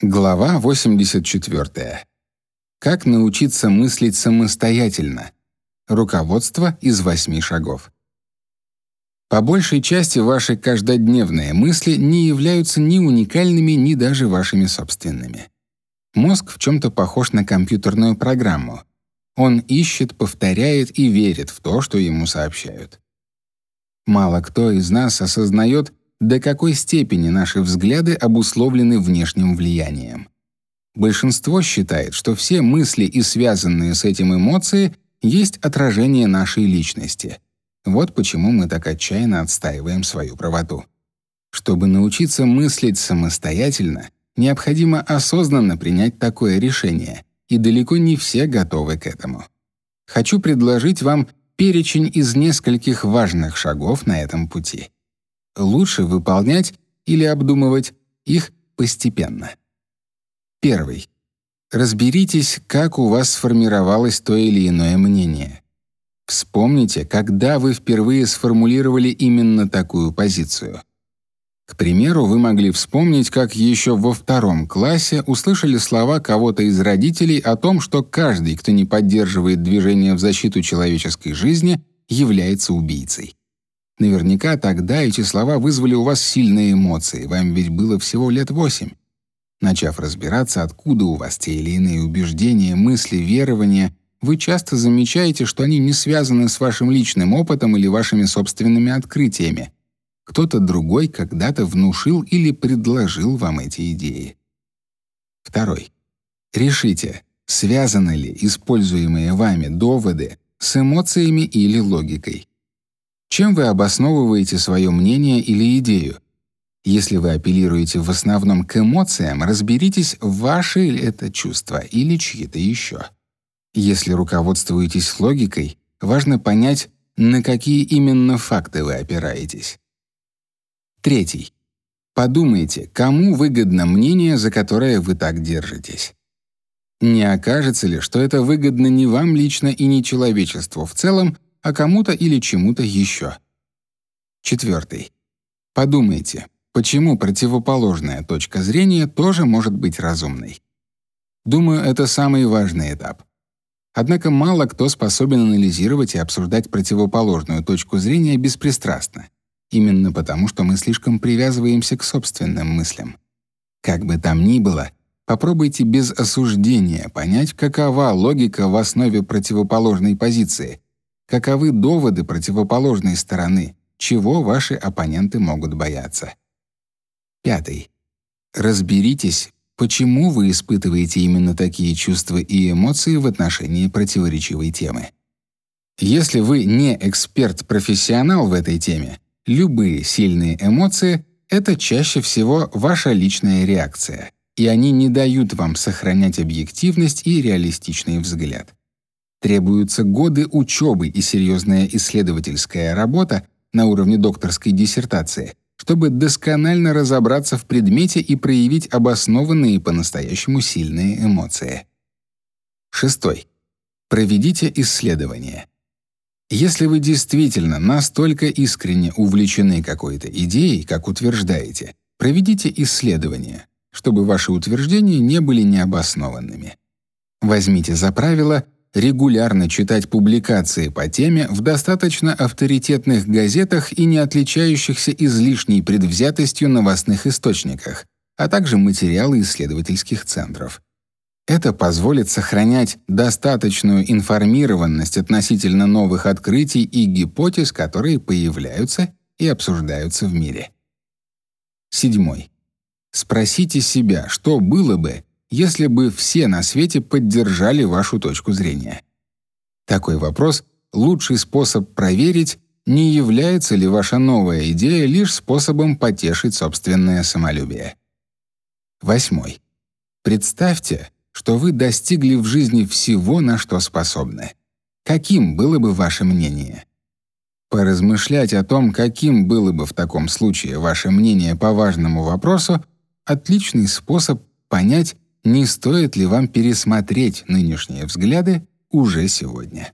Глава 84. Как научиться мыслить самостоятельно? Руководство из восьми шагов. По большей части ваши каждодневные мысли не являются ни уникальными, ни даже вашими собственными. Мозг в чем то похож на компьютерную программу. Он ищет, повторяет и верит в то, что ему сообщают. Мало кто из нас осознает, до какой степени наши взгляды обусловлены внешним влиянием. Большинство считает, что все мысли и связанные с этим эмоции есть отражение нашей личности. Вот почему мы так отчаянно отстаиваем свою правоту. Чтобы научиться мыслить самостоятельно, необходимо осознанно принять такое решение, и далеко не все готовы к этому. Хочу предложить вам перечень из нескольких важных шагов на этом пути лучше выполнять или обдумывать их постепенно. Первый. Разберитесь, как у вас сформировалось то или иное мнение. Вспомните, когда вы впервые сформулировали именно такую позицию. К примеру, вы могли вспомнить, как еще во втором классе услышали слова кого-то из родителей о том, что каждый, кто не поддерживает движение в защиту человеческой жизни, является убийцей. Наверняка тогда эти слова вызвали у вас сильные эмоции, вам ведь было всего лет восемь. Начав разбираться, откуда у вас те или иные убеждения, мысли, верования, вы часто замечаете, что они не связаны с вашим личным опытом или вашими собственными открытиями. Кто-то другой когда-то внушил или предложил вам эти идеи. Второй. Решите, связаны ли используемые вами доводы с эмоциями или логикой. Чем вы обосновываете свое мнение или идею? Если вы апеллируете в основном к эмоциям, разберитесь, ваши ли это чувства или чьи-то еще. Если руководствуетесь логикой, важно понять, на какие именно факты вы опираетесь. Третий. Подумайте, кому выгодно мнение, за которое вы так держитесь. Не окажется ли, что это выгодно не вам лично и не человечеству в целом, а кому-то или чему-то еще. Четвертый. Подумайте, почему противоположная точка зрения тоже может быть разумной. Думаю, это самый важный этап. Однако мало кто способен анализировать и обсуждать противоположную точку зрения беспристрастно, именно потому, что мы слишком привязываемся к собственным мыслям. Как бы там ни было, попробуйте без осуждения понять, какова логика в основе противоположной позиции, Каковы доводы противоположной стороны, чего ваши оппоненты могут бояться? Пятый. Разберитесь, почему вы испытываете именно такие чувства и эмоции в отношении противоречивой темы. Если вы не эксперт-профессионал в этой теме, любые сильные эмоции — это чаще всего ваша личная реакция, и они не дают вам сохранять объективность и реалистичный взгляд. Требуются годы учебы и серьезная исследовательская работа на уровне докторской диссертации, чтобы досконально разобраться в предмете и проявить обоснованные по-настоящему сильные эмоции. Шестой. Проведите исследование. Если вы действительно настолько искренне увлечены какой-то идеей, как утверждаете, проведите исследование, чтобы ваши утверждения не были необоснованными. Возьмите за правило — регулярно читать публикации по теме в достаточно авторитетных газетах и не отличающихся излишней предвзятостью новостных источниках, а также материалы исследовательских центров. Это позволит сохранять достаточную информированность относительно новых открытий и гипотез, которые появляются и обсуждаются в мире. Седьмой. Спросите себя, что было бы, если бы все на свете поддержали вашу точку зрения? Такой вопрос — лучший способ проверить, не является ли ваша новая идея лишь способом потешить собственное самолюбие. Восьмой. Представьте, что вы достигли в жизни всего, на что способны. Каким было бы ваше мнение? Поразмышлять о том, каким было бы в таком случае ваше мнение по важному вопросу, отличный способ понять, не стоит ли вам пересмотреть нынешние взгляды уже сегодня.